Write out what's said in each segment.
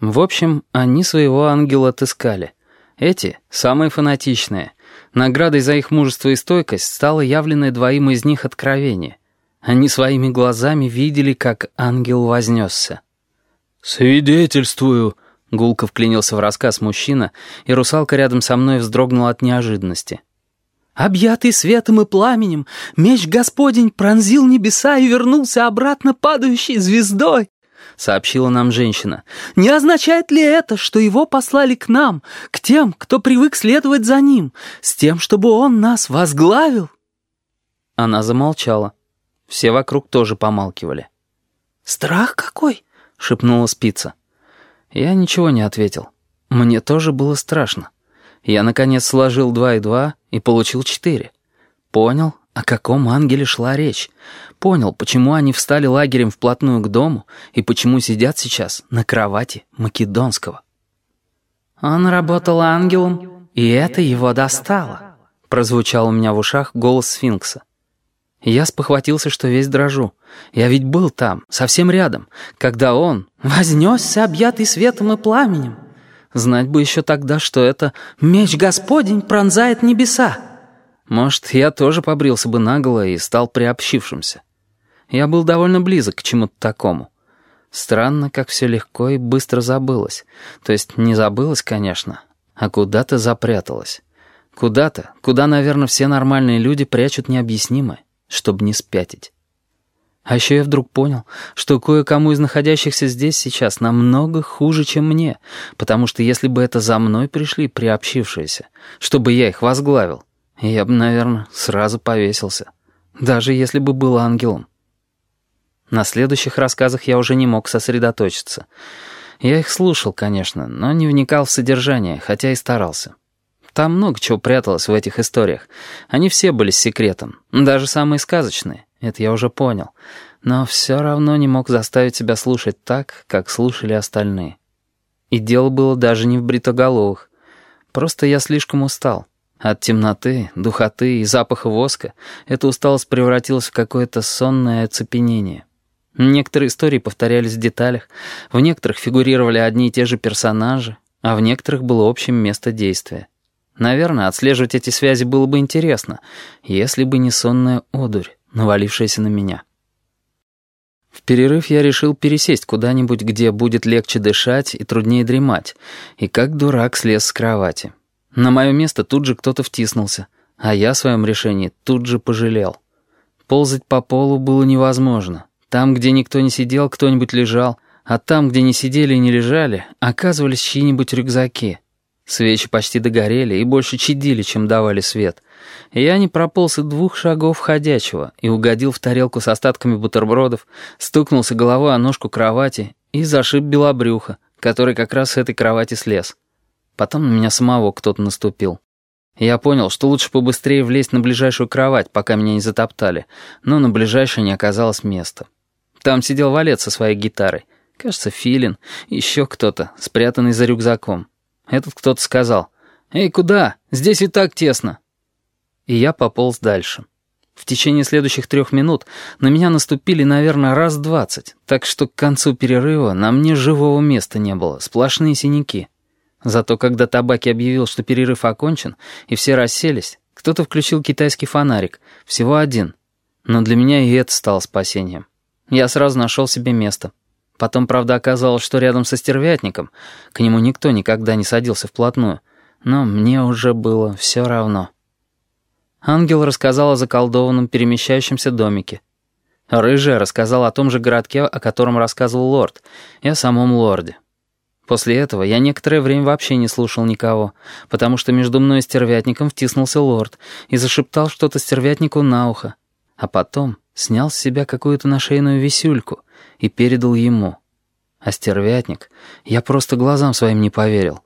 В общем, они своего ангела отыскали. Эти — самые фанатичные. Наградой за их мужество и стойкость стало явленное двоим из них откровение. Они своими глазами видели, как ангел вознесся. «Свидетельствую!» — гулко вклинился в рассказ мужчина, и русалка рядом со мной вздрогнула от неожиданности. «Объятый светом и пламенем, меч Господень пронзил небеса и вернулся обратно падающей звездой!» — сообщила нам женщина. «Не означает ли это, что его послали к нам, к тем, кто привык следовать за ним, с тем, чтобы он нас возглавил?» Она замолчала. Все вокруг тоже помалкивали. «Страх какой?» — шепнула спица. Я ничего не ответил. Мне тоже было страшно. Я, наконец, сложил два и два и получил четыре. Понял, о каком ангеле шла речь. Понял, почему они встали лагерем вплотную к дому и почему сидят сейчас на кровати Македонского. «Он работал ангелом, и это его достало», — прозвучал у меня в ушах голос сфинкса. Я спохватился, что весь дрожу. Я ведь был там, совсем рядом, когда он вознесся, объятый светом и пламенем. Знать бы еще тогда, что это «Меч Господень пронзает небеса». Может, я тоже побрился бы наголо и стал приобщившимся. Я был довольно близок к чему-то такому. Странно, как все легко и быстро забылось. То есть не забылось, конечно, а куда-то запряталось. Куда-то, куда, наверное, все нормальные люди прячут необъяснимое, чтобы не спятить. А еще я вдруг понял, что кое-кому из находящихся здесь сейчас намного хуже, чем мне, потому что если бы это за мной пришли приобщившиеся, чтобы я их возглавил, я бы, наверное, сразу повесился. Даже если бы был ангелом. На следующих рассказах я уже не мог сосредоточиться. Я их слушал, конечно, но не вникал в содержание, хотя и старался. Там много чего пряталось в этих историях. Они все были с секретом, даже самые сказочные, это я уже понял. Но все равно не мог заставить себя слушать так, как слушали остальные. И дело было даже не в бритоголовых. Просто я слишком устал. От темноты, духоты и запаха воска эта усталость превратилась в какое-то сонное оцепенение. Некоторые истории повторялись в деталях, в некоторых фигурировали одни и те же персонажи, а в некоторых было общим место действия. Наверное, отслеживать эти связи было бы интересно, если бы не сонная одурь, навалившаяся на меня. В перерыв я решил пересесть куда-нибудь, где будет легче дышать и труднее дремать, и как дурак слез с кровати. На мое место тут же кто-то втиснулся, а я о своем решении тут же пожалел. Ползать по полу было невозможно. Там, где никто не сидел, кто-нибудь лежал, а там, где не сидели и не лежали, оказывались чьи-нибудь рюкзаки. Свечи почти догорели и больше чадили, чем давали свет. Я не прополз и двух шагов ходячего и угодил в тарелку с остатками бутербродов, стукнулся головой о ножку кровати и зашиб белобрюха, который как раз с этой кровати слез. Потом на меня самого кто-то наступил. Я понял, что лучше побыстрее влезть на ближайшую кровать, пока меня не затоптали, но на ближайшей не оказалось места. Там сидел валет со своей гитарой. Кажется, Филин, еще кто-то, спрятанный за рюкзаком. Этот кто-то сказал, «Эй, куда? Здесь и так тесно». И я пополз дальше. В течение следующих трех минут на меня наступили, наверное, раз двадцать, так что к концу перерыва на мне живого места не было, сплошные синяки. Зато когда Табаки объявил, что перерыв окончен, и все расселись, кто-то включил китайский фонарик, всего один. Но для меня и это стало спасением. Я сразу нашел себе место. Потом, правда, оказалось, что рядом со стервятником, к нему никто никогда не садился вплотную, но мне уже было все равно. Ангел рассказал о заколдованном перемещающемся домике. Рыжая рассказал о том же городке, о котором рассказывал лорд, и о самом лорде. После этого я некоторое время вообще не слушал никого, потому что между мной и стервятником втиснулся лорд и зашептал что-то стервятнику на ухо, а потом снял с себя какую-то нашейную висюльку и передал ему. А стервятник, я просто глазам своим не поверил,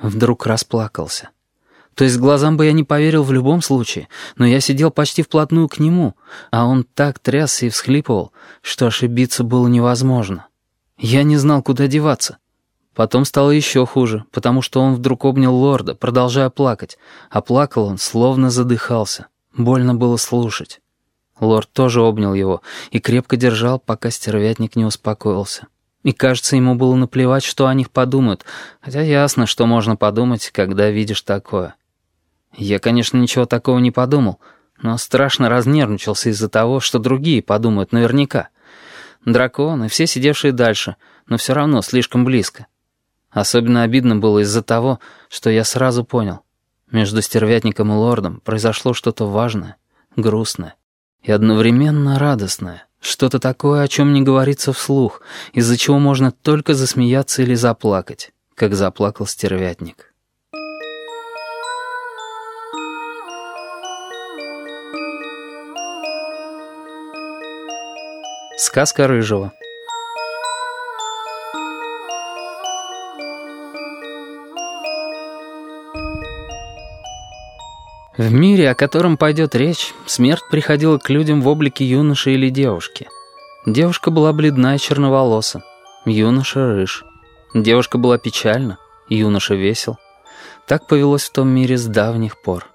вдруг расплакался. То есть глазам бы я не поверил в любом случае, но я сидел почти вплотную к нему, а он так трясся и всхлипывал, что ошибиться было невозможно. Я не знал, куда деваться. Потом стало еще хуже, потому что он вдруг обнял лорда, продолжая плакать, а плакал он, словно задыхался. Больно было слушать. Лорд тоже обнял его и крепко держал, пока стервятник не успокоился. И, кажется, ему было наплевать, что о них подумают, хотя ясно, что можно подумать, когда видишь такое. Я, конечно, ничего такого не подумал, но страшно разнервничался из-за того, что другие подумают наверняка. Драконы, все сидевшие дальше, но все равно слишком близко. Особенно обидно было из-за того, что я сразу понял. Между стервятником и лордом произошло что-то важное, грустное и одновременно радостное. Что-то такое, о чем не говорится вслух, из-за чего можно только засмеяться или заплакать, как заплакал стервятник. Сказка Рыжего В мире, о котором пойдет речь, смерть приходила к людям в облике юноши или девушки. Девушка была бледна и черноволоса, юноша рыж. Девушка была печальна, юноша весел. Так повелось в том мире с давних пор.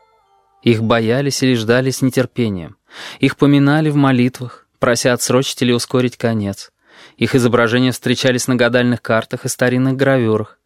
Их боялись или ждали с нетерпением. Их поминали в молитвах, прося отсрочить или ускорить конец. Их изображения встречались на гадальных картах и старинных гравюрах.